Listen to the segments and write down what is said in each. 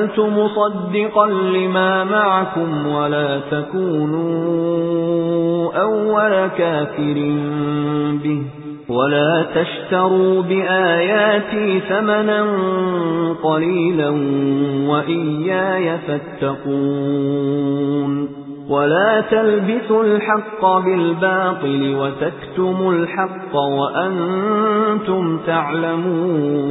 أَنزَلْتُ مُصَدِّقًا لِمَا مَعَكُمْ وَلَا تَكُونُوا أَوَّلَ كَافِرٍ بِهِ وَلَا تَشْتَرُوا بِآيَاتِي ثَمَنًا قَلِيلًا وَإِيَّايَ فَاتَّقُونِ وَلَا تَلْبِسُوا الْحَقَّ بِالْبَاطِلِ وَتَكْتُمُوا الْحَقَّ وَأَنْتُمْ تَعْلَمُونَ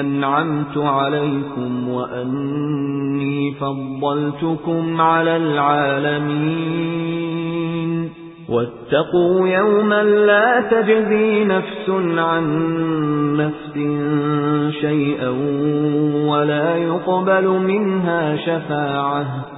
أَنْعَمْتُ عَلَيْكُمْ وَأَنِّي فَضَّلْتُكُمْ عَلَى الْعَالَمِينَ. وَاتَّقُوا يَوْمًا لَّا تَجْزِي نَفْسٌ عَن نَّفْسٍ شَيْئًا وَلَا يُقْبَلُ مِنْهَا شَفَاعَةٌ.